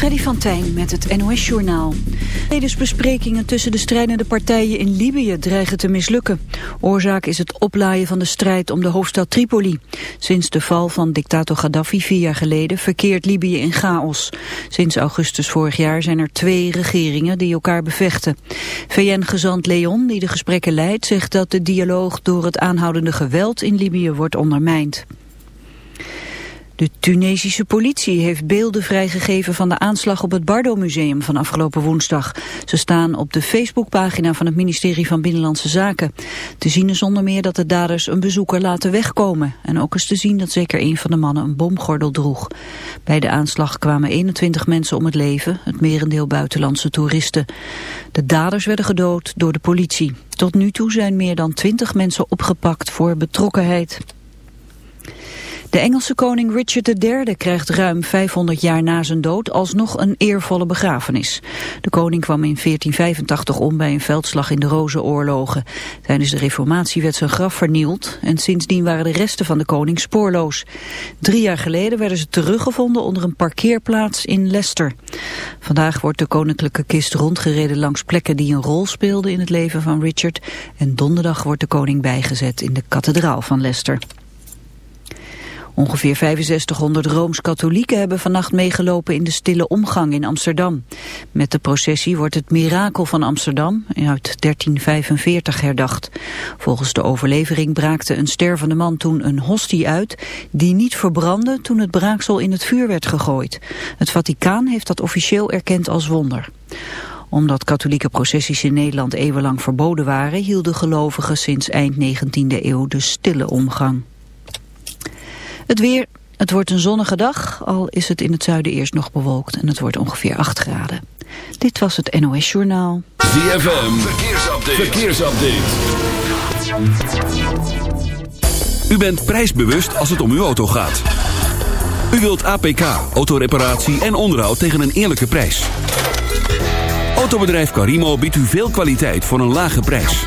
Freddy van Tijn met het NOS-journaal. Vredesbesprekingen tussen de strijdende partijen in Libië dreigen te mislukken. Oorzaak is het oplaaien van de strijd om de hoofdstad Tripoli. Sinds de val van dictator Gaddafi vier jaar geleden verkeert Libië in chaos. Sinds augustus vorig jaar zijn er twee regeringen die elkaar bevechten. VN-gezant Leon, die de gesprekken leidt, zegt dat de dialoog door het aanhoudende geweld in Libië wordt ondermijnd. De Tunesische politie heeft beelden vrijgegeven van de aanslag op het Bardo-museum van afgelopen woensdag. Ze staan op de Facebookpagina van het ministerie van Binnenlandse Zaken. Te zien is zonder meer dat de daders een bezoeker laten wegkomen. En ook is te zien dat zeker een van de mannen een bomgordel droeg. Bij de aanslag kwamen 21 mensen om het leven, het merendeel buitenlandse toeristen. De daders werden gedood door de politie. Tot nu toe zijn meer dan 20 mensen opgepakt voor betrokkenheid. De Engelse koning Richard III krijgt ruim 500 jaar na zijn dood alsnog een eervolle begrafenis. De koning kwam in 1485 om bij een veldslag in de Rozenoorlogen. Tijdens de reformatie werd zijn graf vernield en sindsdien waren de resten van de koning spoorloos. Drie jaar geleden werden ze teruggevonden onder een parkeerplaats in Leicester. Vandaag wordt de koninklijke kist rondgereden langs plekken die een rol speelden in het leven van Richard. En donderdag wordt de koning bijgezet in de kathedraal van Leicester. Ongeveer 6500 Rooms-Katholieken hebben vannacht meegelopen in de stille omgang in Amsterdam. Met de processie wordt het mirakel van Amsterdam uit 1345 herdacht. Volgens de overlevering braakte een stervende man toen een hostie uit... die niet verbrandde toen het braaksel in het vuur werd gegooid. Het Vaticaan heeft dat officieel erkend als wonder omdat katholieke processies in Nederland eeuwenlang verboden waren... hielden gelovigen sinds eind 19e eeuw de stille omgang. Het weer, het wordt een zonnige dag, al is het in het zuiden eerst nog bewolkt en het wordt ongeveer 8 graden. Dit was het NOS Journaal. ZFM, verkeersupdate. verkeersupdate. U bent prijsbewust als het om uw auto gaat. U wilt APK, autoreparatie en onderhoud tegen een eerlijke prijs. Autobedrijf Carimo biedt u veel kwaliteit voor een lage prijs.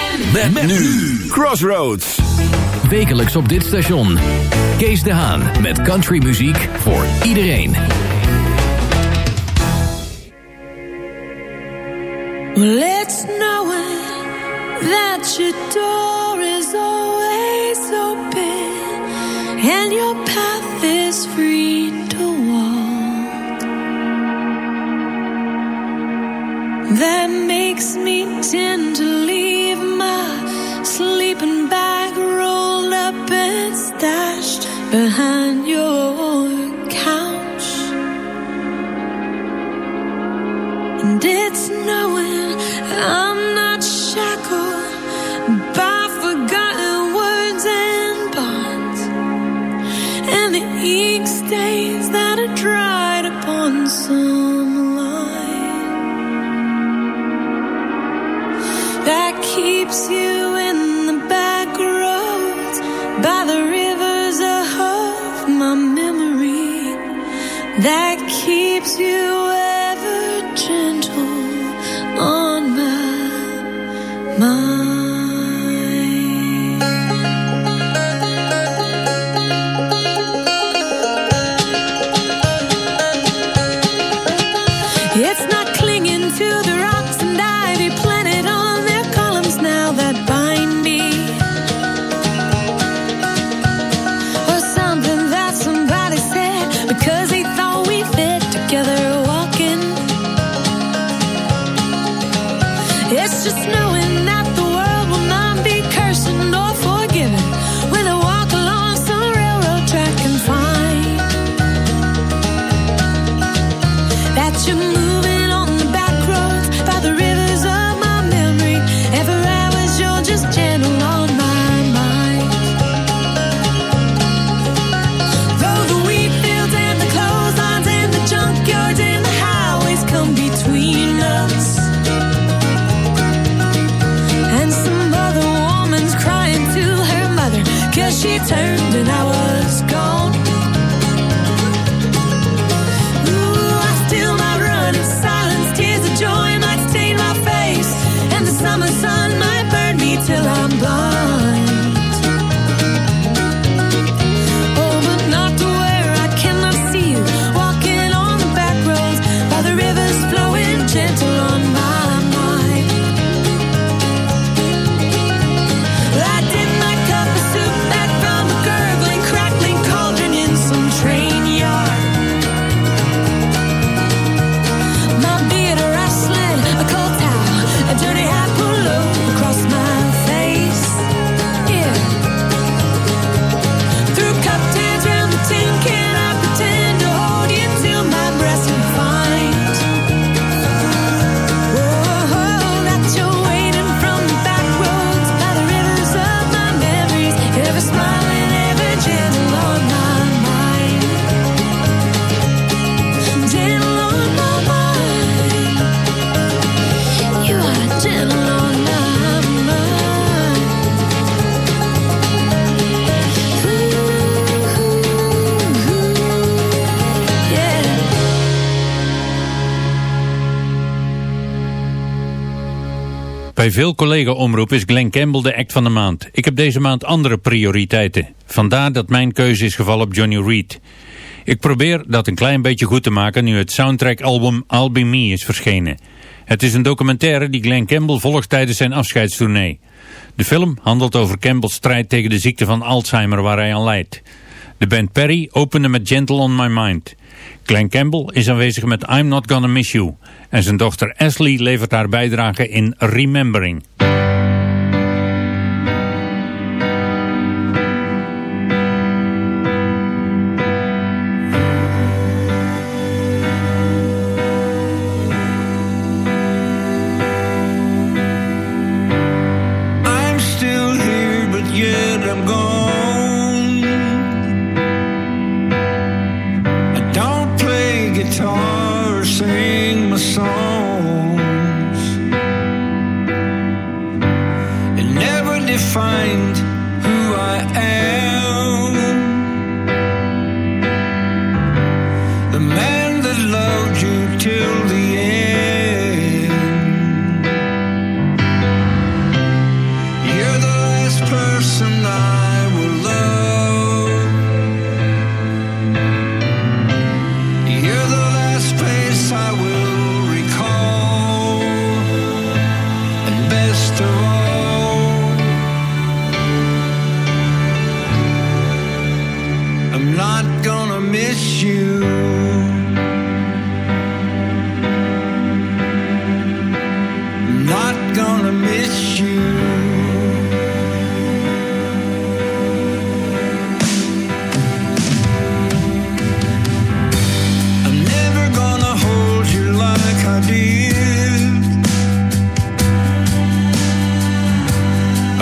Met, met nu Crossroads. Wekelijks op dit station. Kees de Haan met countrymuziek voor iedereen. Well, it's knowing that your door behind Bij veel collega-omroep is Glenn Campbell de act van de maand. Ik heb deze maand andere prioriteiten. Vandaar dat mijn keuze is gevallen op Johnny Reed. Ik probeer dat een klein beetje goed te maken nu het soundtrack-album I'll Be Me is verschenen. Het is een documentaire die Glenn Campbell volgt tijdens zijn afscheidstournee. De film handelt over Campbell's strijd tegen de ziekte van Alzheimer waar hij aan lijdt. De band Perry opende met Gentle on My Mind. Glenn Campbell is aanwezig met I'm Not Gonna Miss You. En zijn dochter Ashley levert haar bijdrage in Remembering.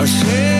ashamed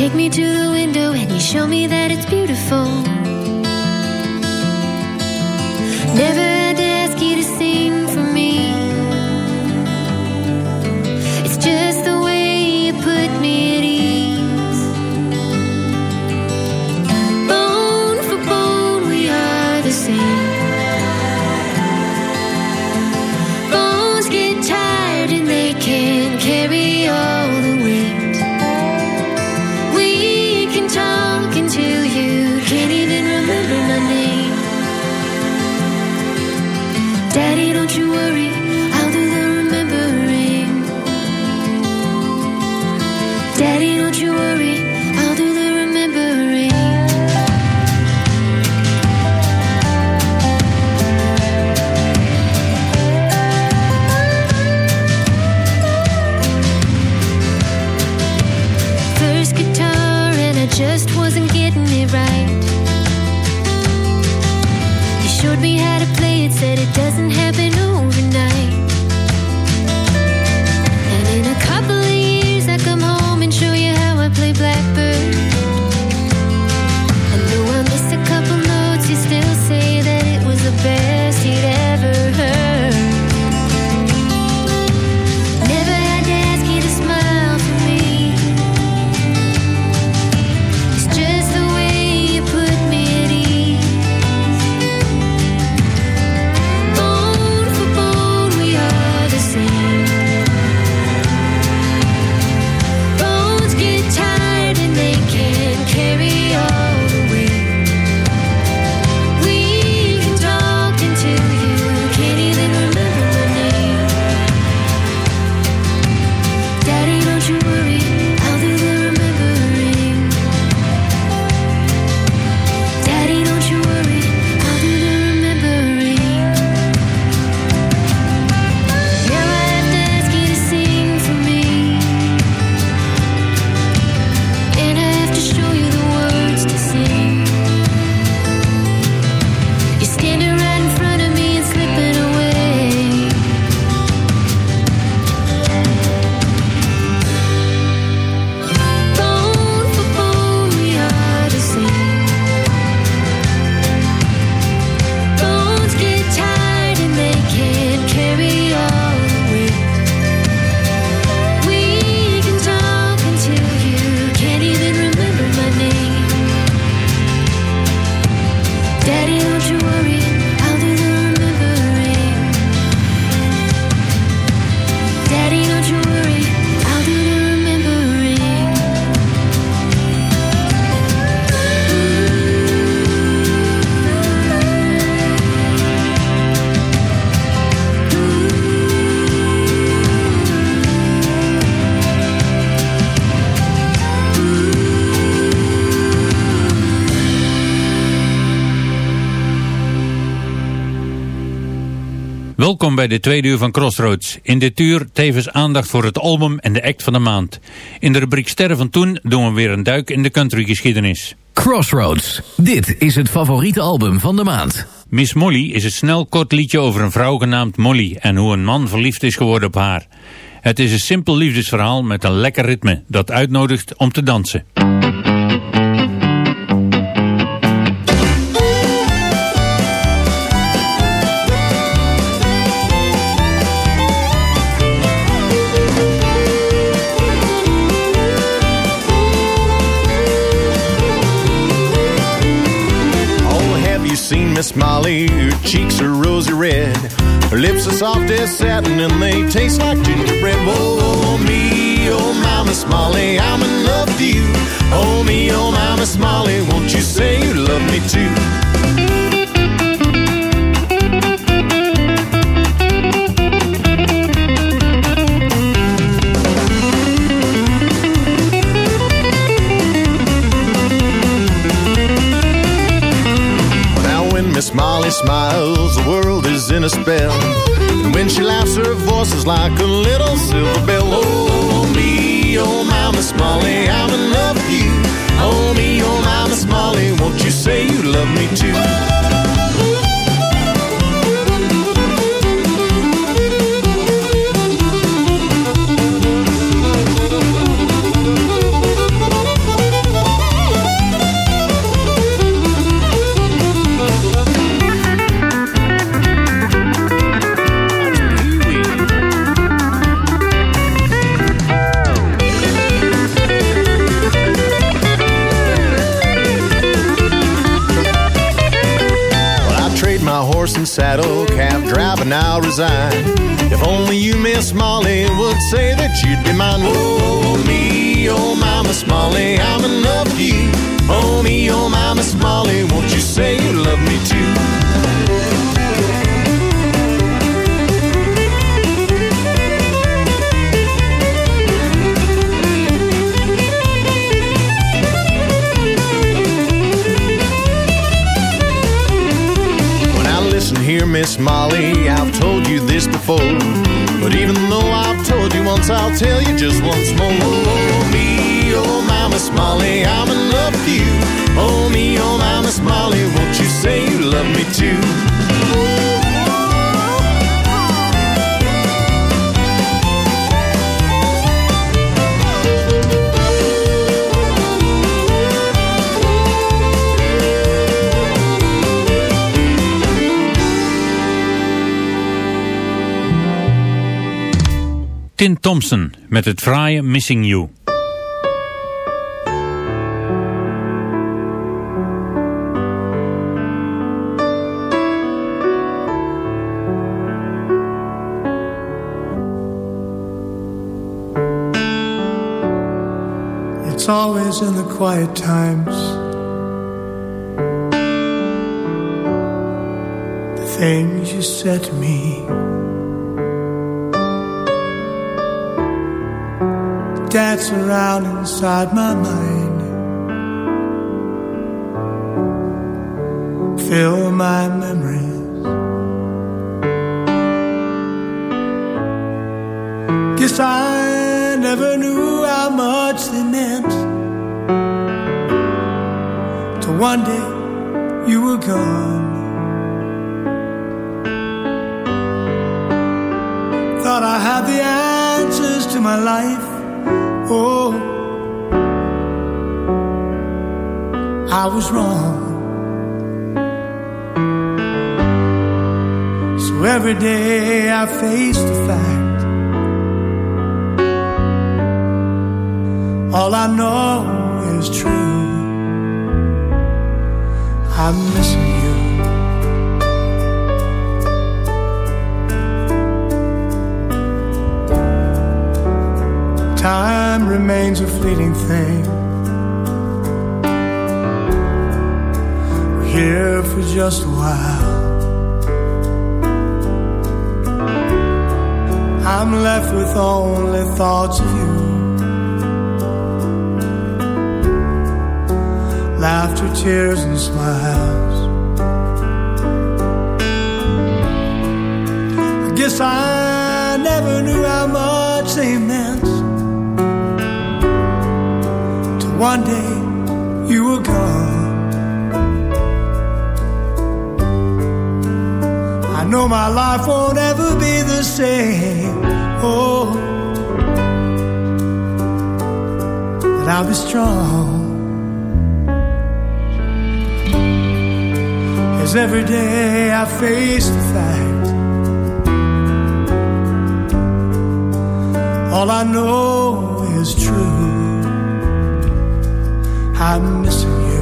take me to the window and you show me that it's beautiful. Never bij de tweede uur van Crossroads. In dit uur tevens aandacht voor het album en de act van de maand. In de rubriek Sterren van Toen doen we weer een duik in de countrygeschiedenis. Crossroads. Dit is het favoriete album van de maand. Miss Molly is een snel kort liedje over een vrouw genaamd Molly en hoe een man verliefd is geworden op haar. Het is een simpel liefdesverhaal met een lekker ritme dat uitnodigt om te dansen. Miss Her cheeks are rosy red. Her lips are soft as satin and they taste like gingerbread. Oh, me, oh, my Miss Molly, I'm in love with you. Oh, me, oh, my Miss Molly, won't you say you love me too? Molly smiles, the world is in a spell. And when she laughs, her voice is like a little silver bell. Oh, me, oh, my Miss Molly, I'm in love with you. Oh, me, oh, my Miss Molly, won't you say you love me too? Saddle, cab driving, I'll resign. If only you, Miss Molly, would say that you'd be mine. Oh, me, oh, my Miss Molly, I'm in love with you. Oh, me, oh, my Miss Molly, won't you say you love me too? Before. But even though I've told you once, I'll tell you just once more. Oh, me, oh, my Miss Molly, I'm in love with you. Oh, me, oh, my Miss Molly, won't you say you love me too? Tin Thompson met het fraaie Missing You. It's always in the quiet times. The things you said to me. Dance around inside my mind. Fill my memories. Guess I never knew how much they meant. Till one day you were gone. Thought I had the answers to my life. Oh, I was wrong. So every day I face the fact. All I know is true. I'm missing you. Time remains a fleeting thing. We're here for just a while. I'm left with only thoughts of you. Laughter, tears, and smiles. I guess I never knew how much they meant. One day you will go. I know my life won't ever be the same. Oh, but I'll be strong. As every day I face the fact All I know is true I'm missing you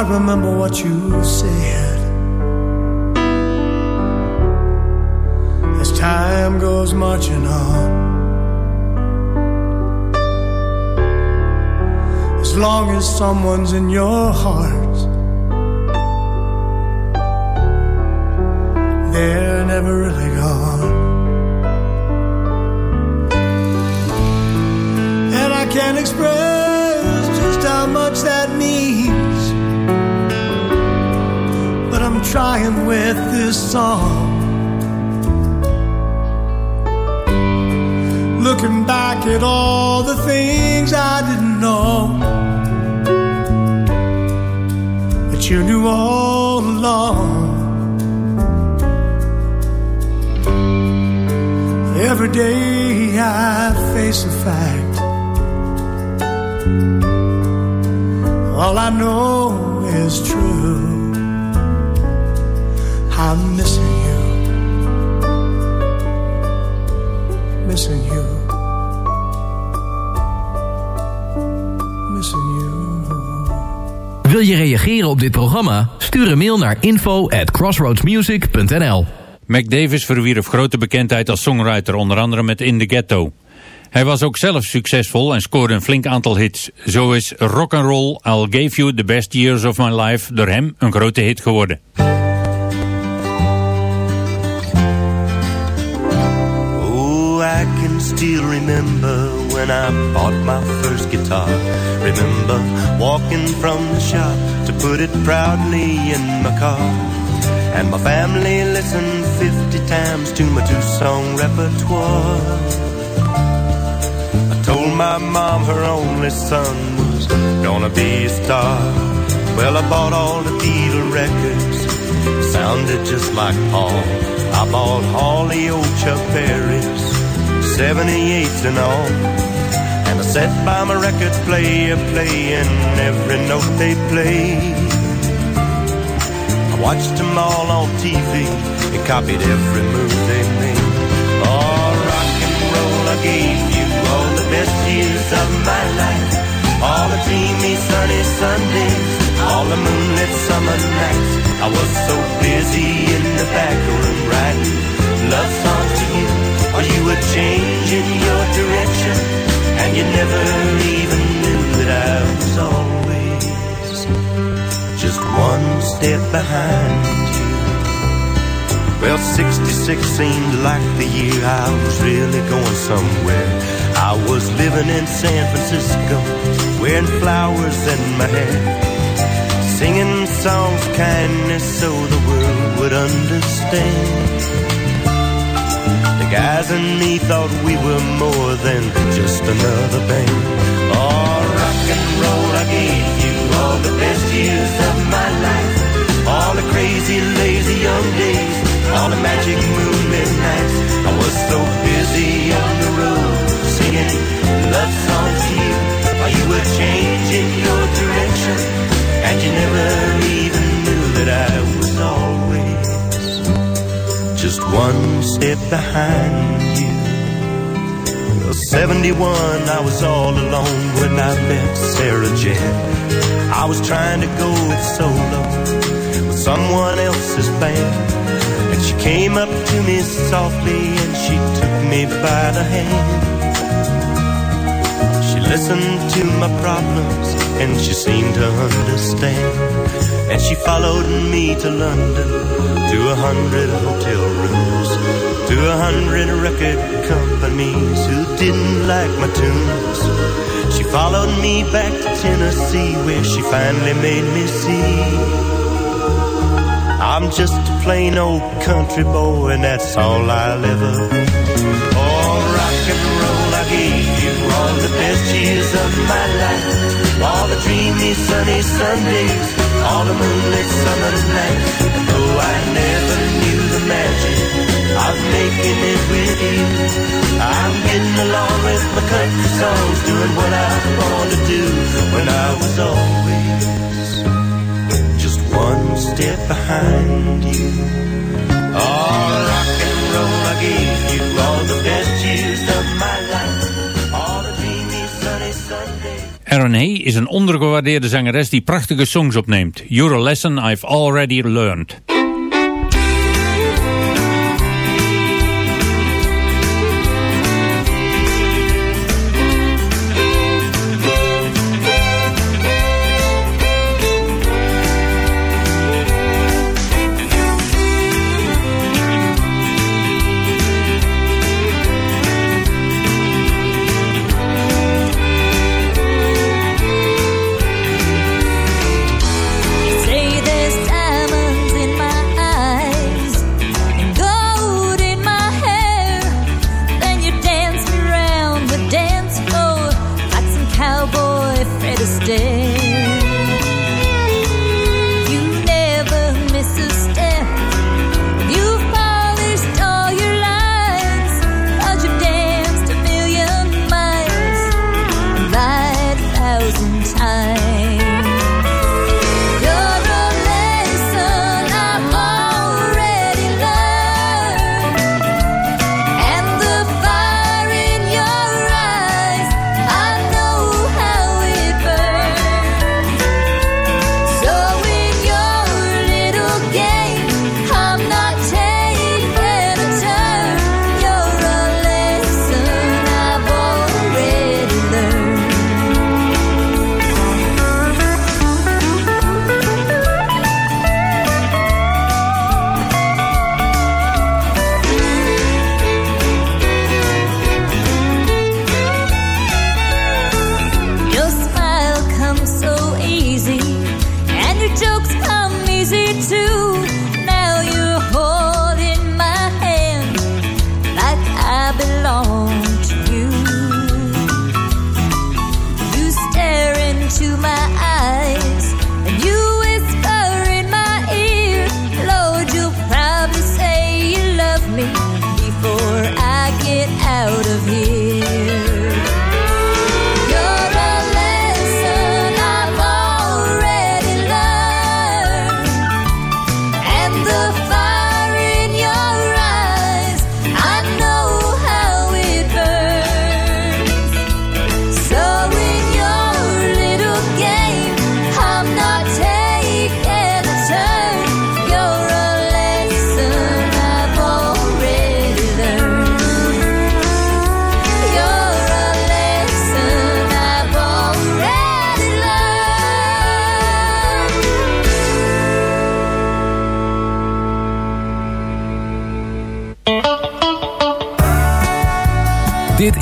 I remember what you said. As time goes marching on, as long as someone's in your heart, they're never really trying with this song. Looking back at all the things I didn't know. That you knew all along. Every day I face a fact. All I know is true I'm missing you Missing you Missing you Wil je reageren op dit programma? Stuur een mail naar info at crossroadsmusic.nl Mac Davis verwierf grote bekendheid als songwriter, onder andere met In the Ghetto. Hij was ook zelf succesvol en scoorde een flink aantal hits. Zo is Rock and Roll I'll Give You the Best Years of My Life door hem een grote hit geworden. Remember when I bought my first guitar. Remember walking from the shop to put it proudly in my car. And my family listened 50 times to my two-song repertoire. I told my mom her only son was gonna be a star. Well, I bought all the Beatle records, sounded just like Paul. I bought the old Chuck Berry's, 78s and all. And I sat by my record player playing every note they played. I watched them all on TV and copied every move they made. Oh, rock and roll, I gave you all the best years of my life. All the dreamy sunny Sundays, all the moonlit summer nights. I was so busy in the back room writing love songs to you, you were changing your direction, and you never even knew that I was always just one step behind you. Well, 66 seemed like the year I was really going somewhere. I was living in San Francisco, wearing flowers in my hair, singing songs of kindness so the world would understand. Guys and me thought we were more than just another band. Oh, rock and roll, I gave you all the best years of my life. All the crazy, lazy young days, all the magic moonlit nights. I was so busy on the road, singing love songs to you, while you were changing step behind you. Well, 71, I was all alone when I met Sarah Jane. I was trying to go it solo with someone else's band. And she came up to me softly and she took me by the hand. She listened to my problems and she seemed to understand. And she followed me to London to a hundred hotel rooms, to a hundred record companies who didn't like my tunes. She followed me back to Tennessee where she finally made me see. I'm just a plain old country boy and that's all I'll ever be. Oh, rock and roll, I gave you all the best years of my life. All the dreamy sunny Sundays, all the moonlit summer nights. And though I never knew the magic of making it with you, I'm getting along with my country songs, doing what I want to do when I was always just one step behind you. All rock and roll, I gave you all the best years of my life. All the dreamy sunny Sundays. Aaron Hay is een ondergewaardeerde zangeres die prachtige songs opneemt. You're a lesson I've already learned.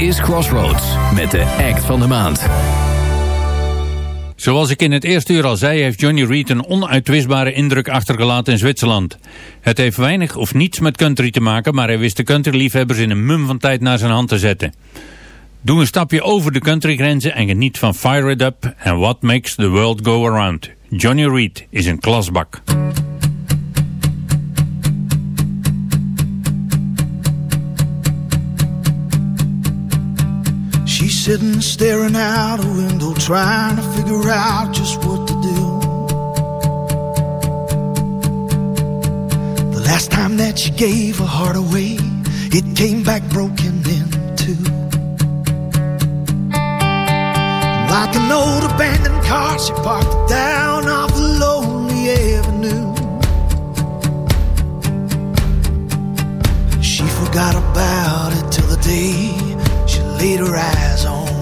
Is Crossroads met de act van de maand. Zoals ik in het eerste uur al zei, heeft Johnny Reed een onuitwisbare indruk achtergelaten in Zwitserland. Het heeft weinig of niets met country te maken, maar hij wist de countryliefhebbers in een mum van tijd naar zijn hand te zetten. Doe een stapje over de countrygrenzen en geniet van Fire It Up en What Makes the World Go Around. Johnny Reed is een klasbak. Sitting staring out a window, trying to figure out just what to do. The last time that she gave her heart away, it came back broken in two. Like an old abandoned car, she parked down off a lonely avenue. She forgot about it till the day laid her eyes on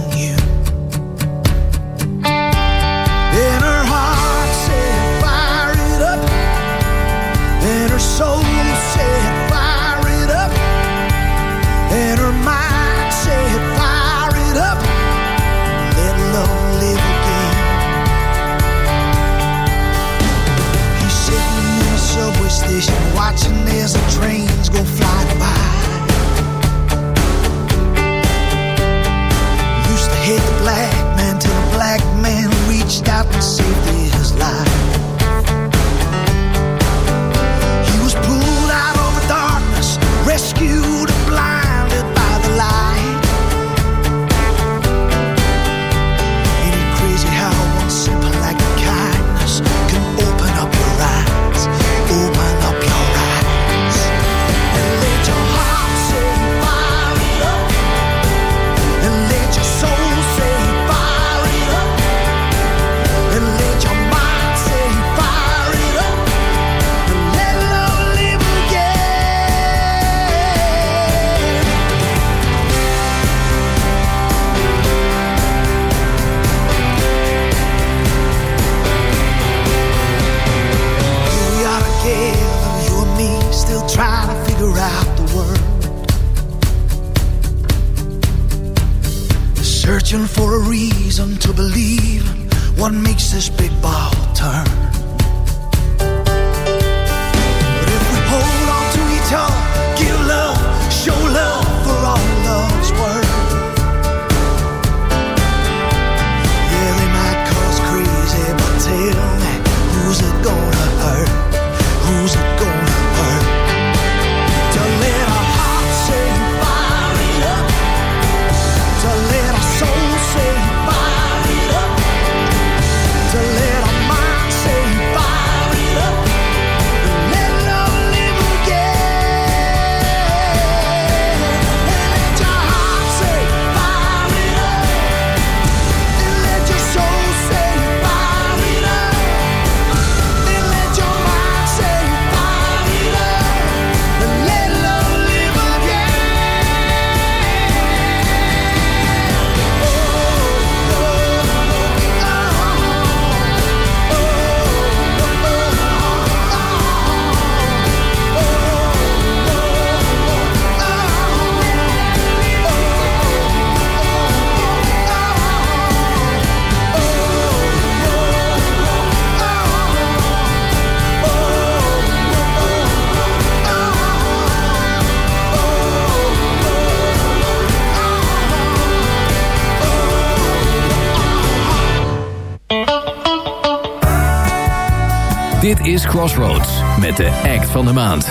Crossroads met de act van de maand.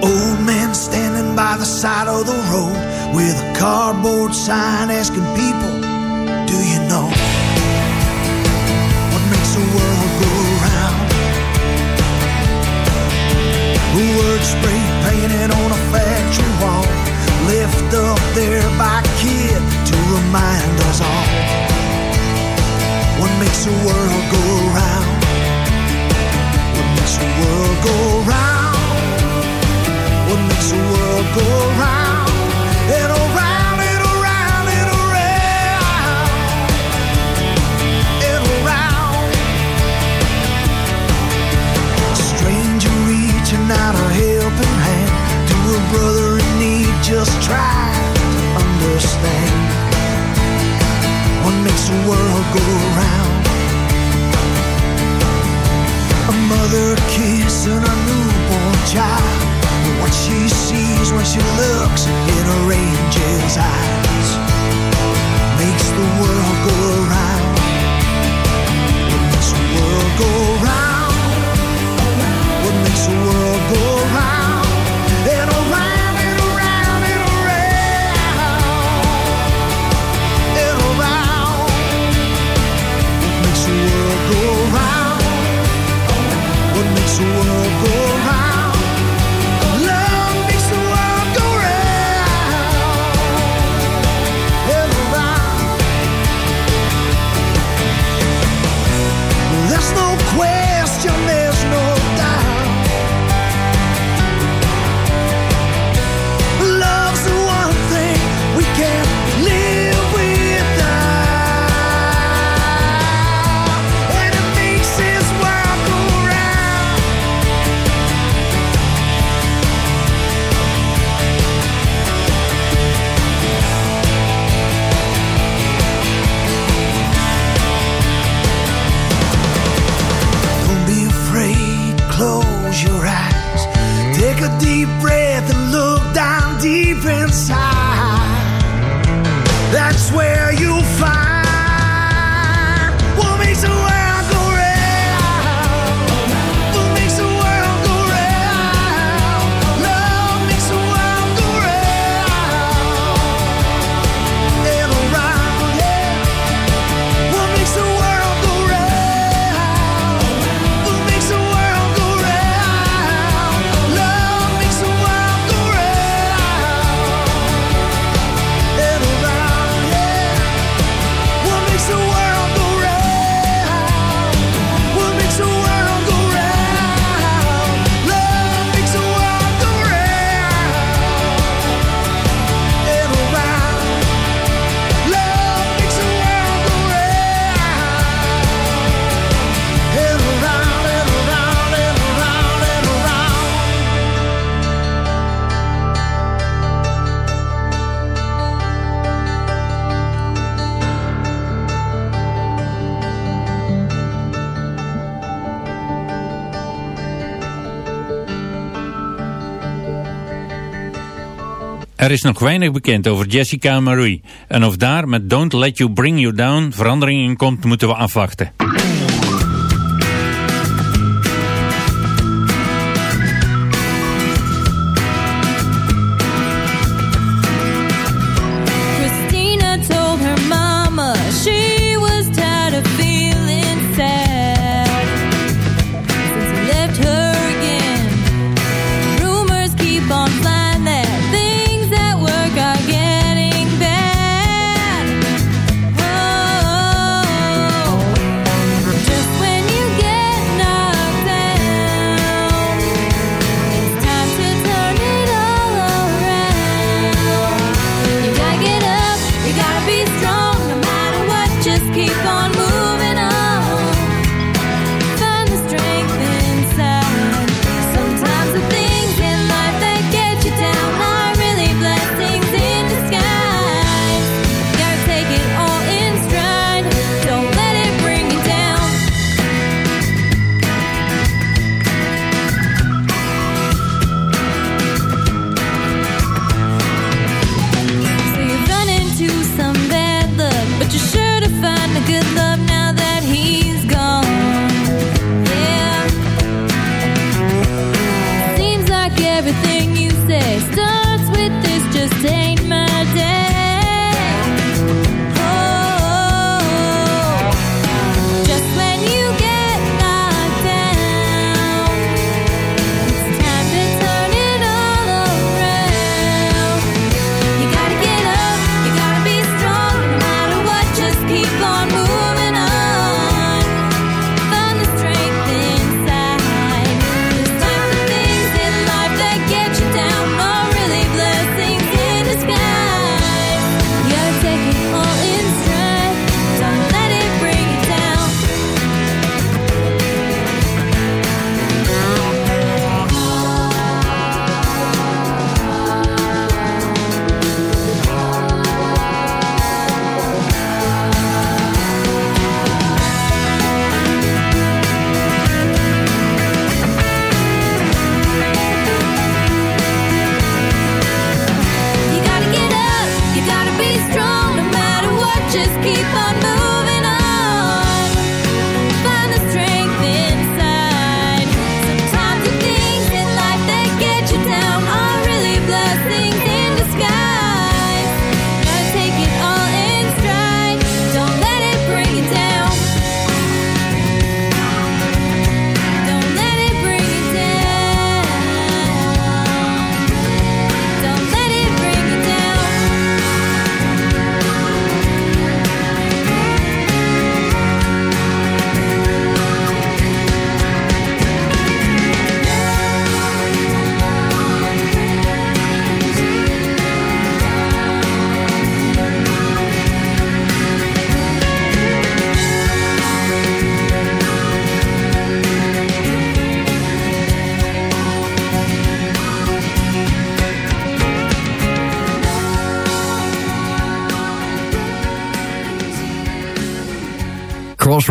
Old man standing by the side of the road with a cardboard sign asking people, spray painted on a factory wall, left up there by kid to remind us all what makes the world go round? What makes the world go round? What makes the world go round is nog weinig bekend over Jessica Marie. En of daar met Don't Let You Bring You Down verandering in komt, moeten we afwachten.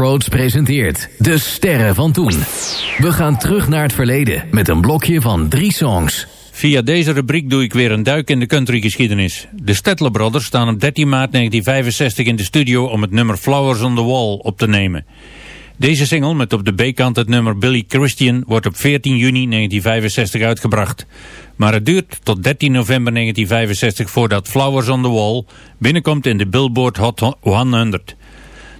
Presenteert De Sterren van Toen. We gaan terug naar het verleden met een blokje van drie songs. Via deze rubriek doe ik weer een duik in de countrygeschiedenis. De Stettler Brothers staan op 13 maart 1965 in de studio om het nummer Flowers on the Wall op te nemen. Deze single met op de B-kant het nummer Billy Christian wordt op 14 juni 1965 uitgebracht. Maar het duurt tot 13 november 1965 voordat Flowers on the Wall binnenkomt in de Billboard Hot 100.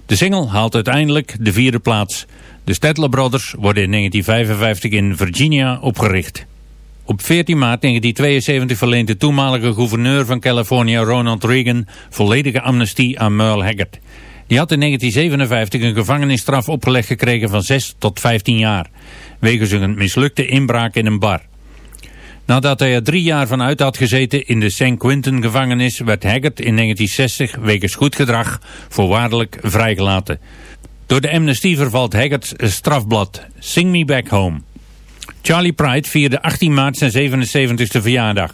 De single haalt uiteindelijk de vierde plaats. De Stettler Brothers worden in 1955 in Virginia opgericht. Op 14 maart 1972 verleent de toenmalige gouverneur van Californië Ronald Reagan volledige amnestie aan Merle Haggard. Die had in 1957 een gevangenisstraf opgelegd gekregen van 6 tot 15 jaar, wegens een mislukte inbraak in een bar. Nadat hij er drie jaar van uit had gezeten in de St. Quentin gevangenis, werd Haggard in 1960 wegens goed gedrag voorwaardelijk vrijgelaten. Door de amnestie vervalt Haggards strafblad Sing Me Back Home. Charlie Pride vierde 18 maart zijn 77ste verjaardag.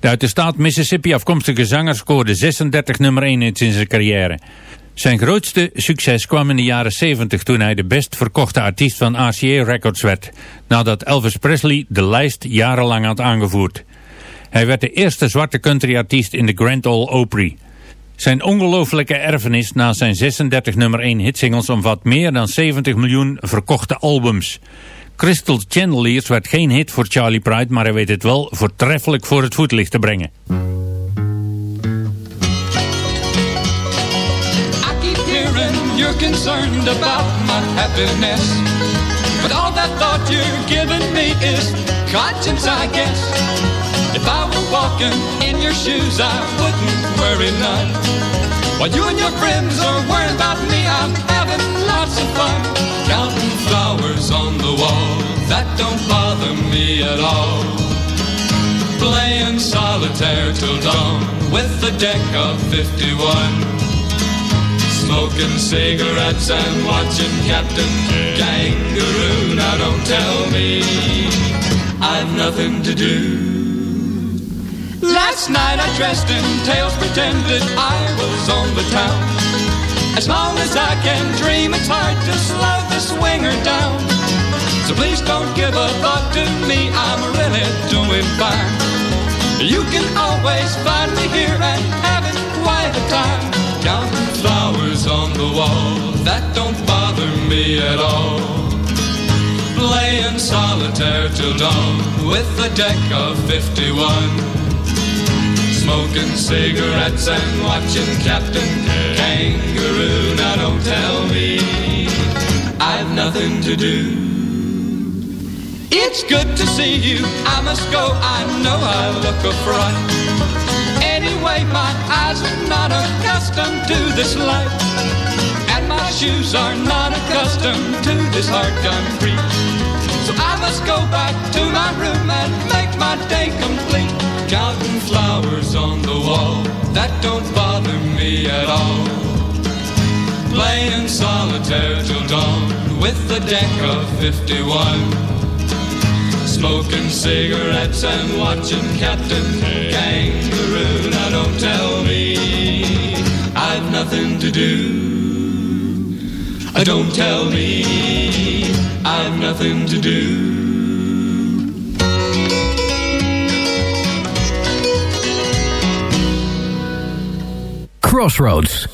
De uit de staat Mississippi afkomstige zanger scoorde 36 nummer 1 hits in zijn carrière. Zijn grootste succes kwam in de jaren 70 toen hij de best verkochte artiest van RCA Records werd, nadat Elvis Presley de lijst jarenlang had aangevoerd. Hij werd de eerste zwarte countryartiest in de Grand Ole Opry. Zijn ongelofelijke erfenis na zijn 36 nummer 1 hitsingles omvat meer dan 70 miljoen verkochte albums. Crystal Chandeliers werd geen hit voor Charlie Pride, maar hij weet het wel voortreffelijk voor het voetlicht te brengen. You're concerned about my happiness. But all that thought you're giving me is conscience, I guess. If I were walking in your shoes, I wouldn't worry none. While you and your friends are worrying about me, I'm having lots of fun. Counting flowers on the wall, that don't bother me at all. Playing solitaire till dawn with the deck of 51. Smoking cigarettes and watching Captain Kangaroo. Now don't tell me I've nothing to do. Last night I dressed in tails, pretended I was on the town. As long as I can dream, it's hard to slow the swinger down. So please don't give a thought to me, I'm really doing fine. You can always find me here and having quite a time. Counting flowers on the wall, that don't bother me at all. Playing solitaire till dawn with a deck of 51. Smoking cigarettes and watching Captain Kangaroo. Now don't tell me I've nothing to do. It's good to see you. I must go. I know I look a fright. Anyway, my eyes are not accustomed to this life. And my shoes are not accustomed to this hard concrete. So I must go back to my room and make my day complete. Counting flowers on the wall, that don't bother me at all. Playing solitaire till dawn with the deck of 51. Smoking cigarettes and watching Captain Kangaroo. Now don't tell me I've nothing to do. Uh, Don't tell me I've nothing to do. Crossroads.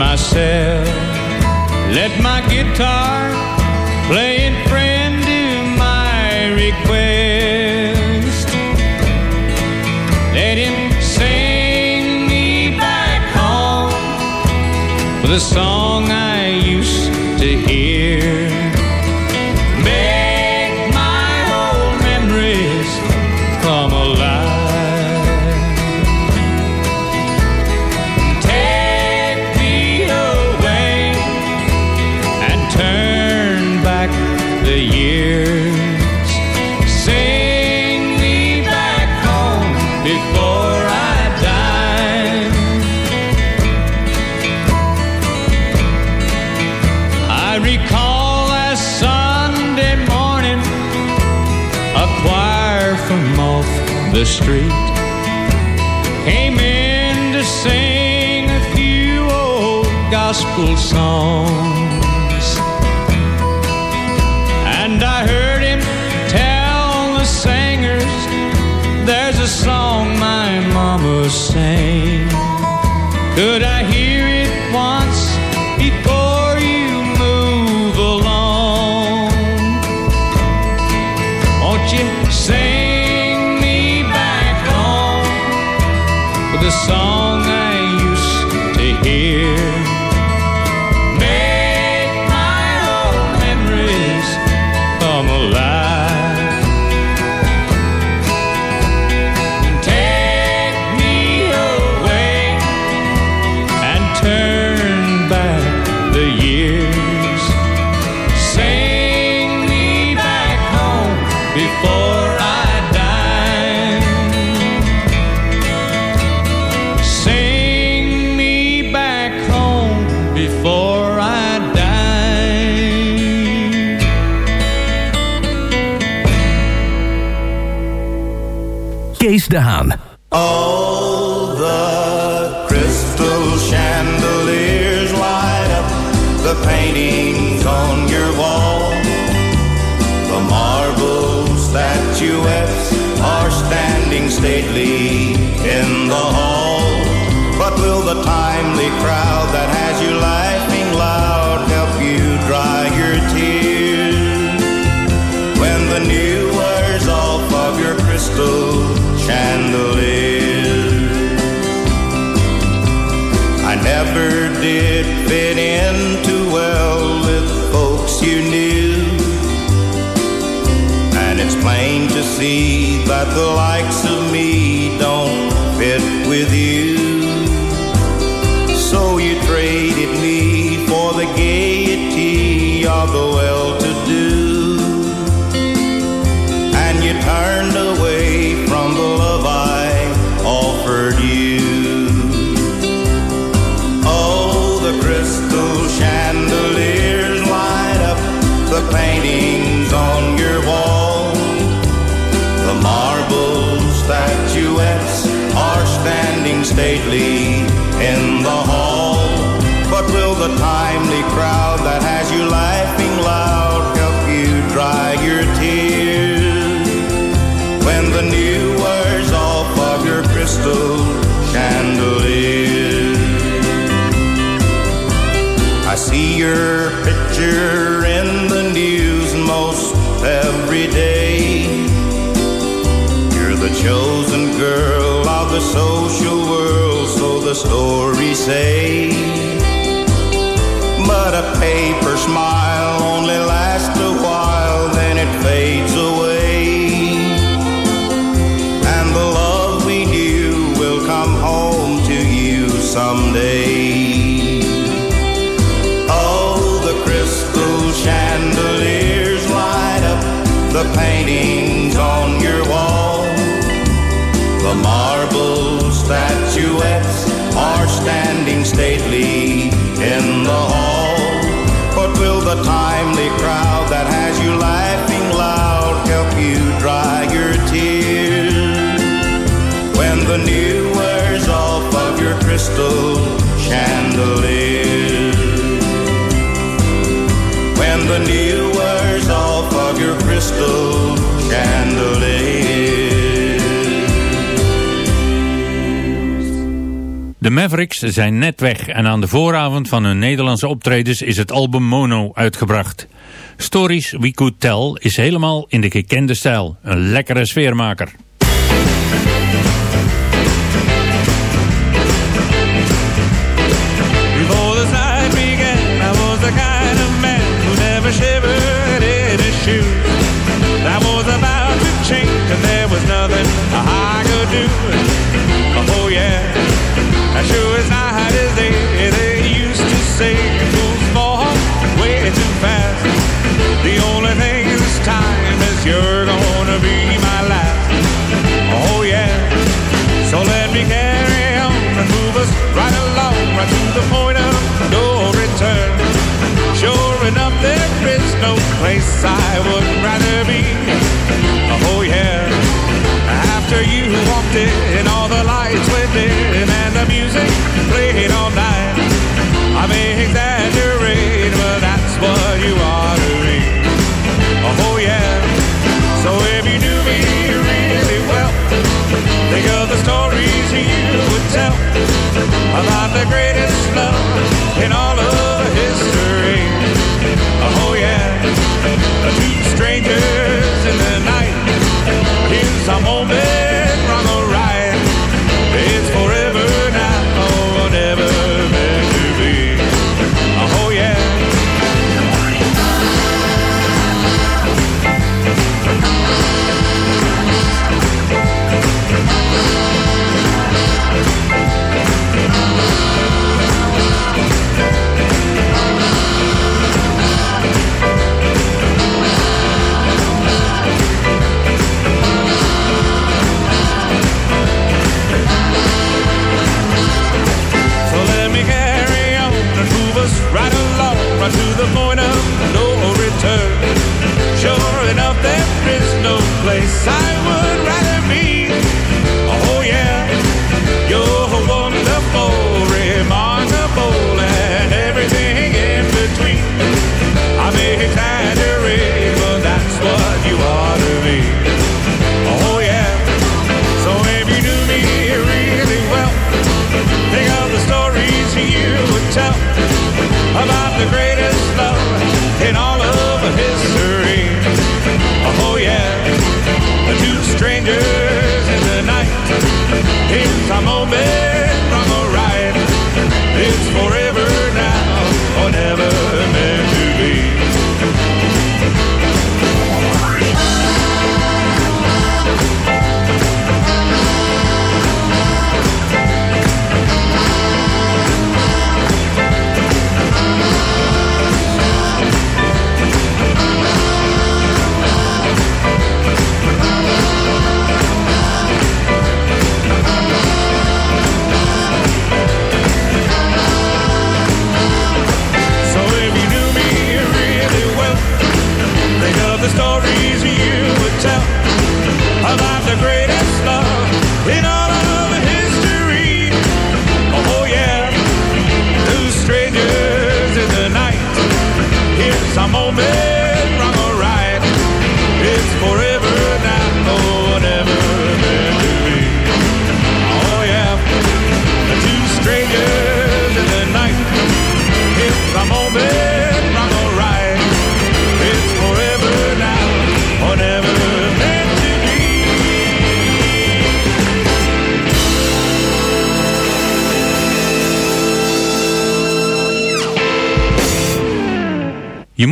Reached my cell. Let my guitar play in friend to my request. Let him sing me back home with a song I used to hear. Street. Came in to sing a few old gospel songs. Kees de Haan. All the crystal chandeliers light up the paintings on your wall. The marble statuettes are standing stately in the hall. But will the timely crowd that has you laughing did fit in too well with folks you knew. And it's plain to see that the likes of me don't fit with you. So you traded me for the gaiety of the well-to-do stately in the hall. But will the timely crowd that has you laughing loud help you dry your tears? when the new wears off of your crystal chandelier. I see your picture stories say. But a paper smile standing in the hall. But will the timely crowd that has you laughing loud help you dry your tears? When the new wears off of your crystal chandelier. When the new wears off of your crystal De Mavericks zijn net weg en aan de vooravond van hun Nederlandse optredens is het album Mono uitgebracht. Stories We Could Tell is helemaal in de gekende stijl. Een lekkere sfeermaker. No the great.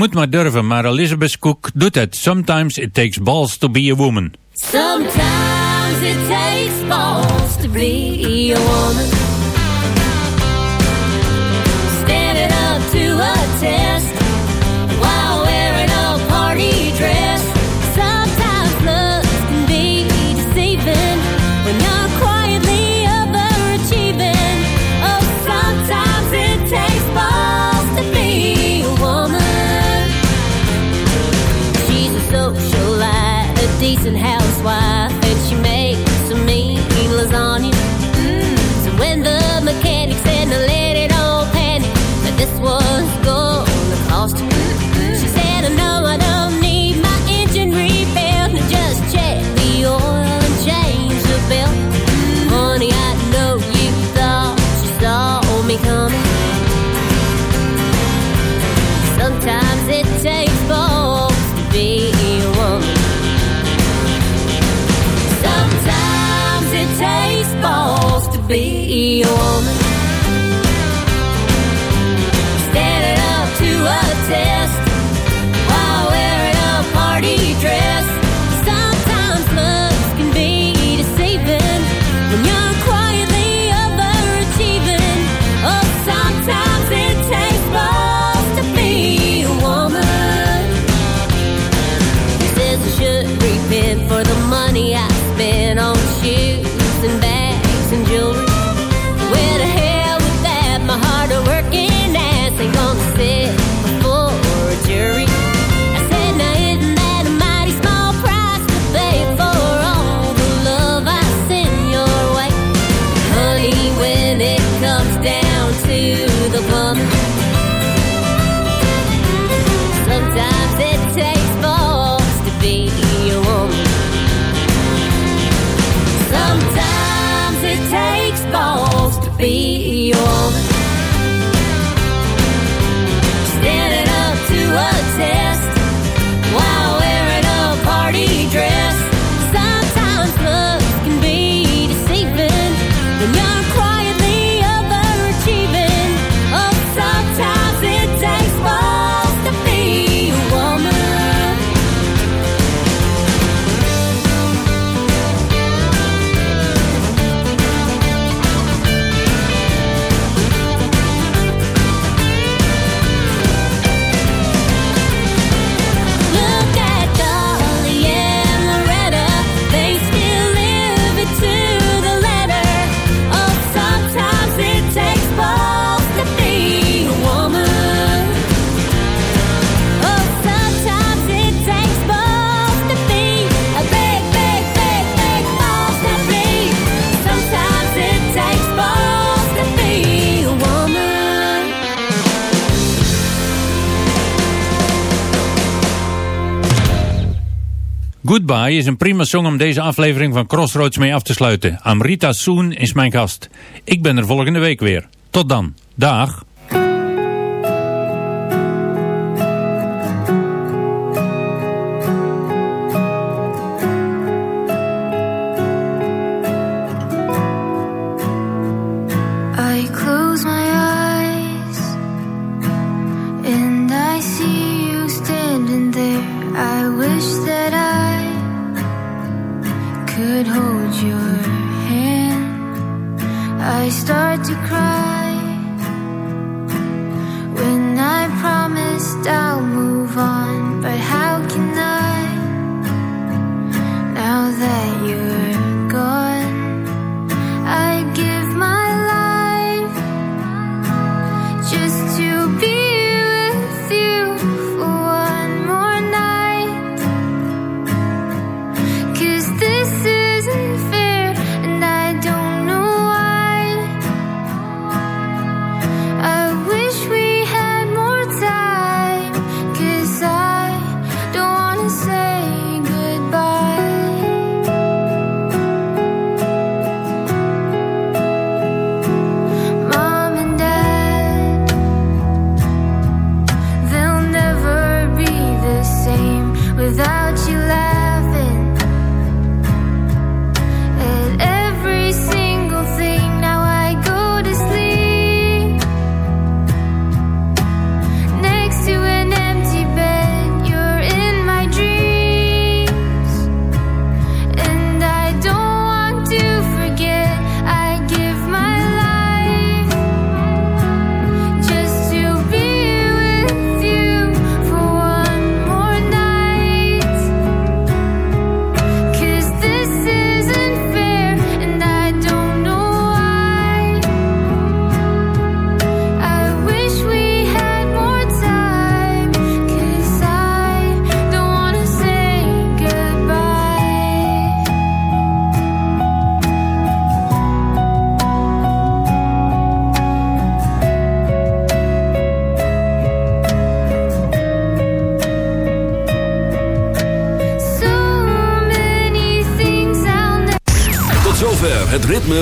moet maar durven, maar Elizabeth Cook doet het. Sometimes it takes balls to be a woman. Sometimes it takes balls to be a woman. Standing up to a test. Sky is een prima song om deze aflevering van Crossroads mee af te sluiten. Amrita Soon is mijn gast. Ik ben er volgende week weer. Tot dan. Dag.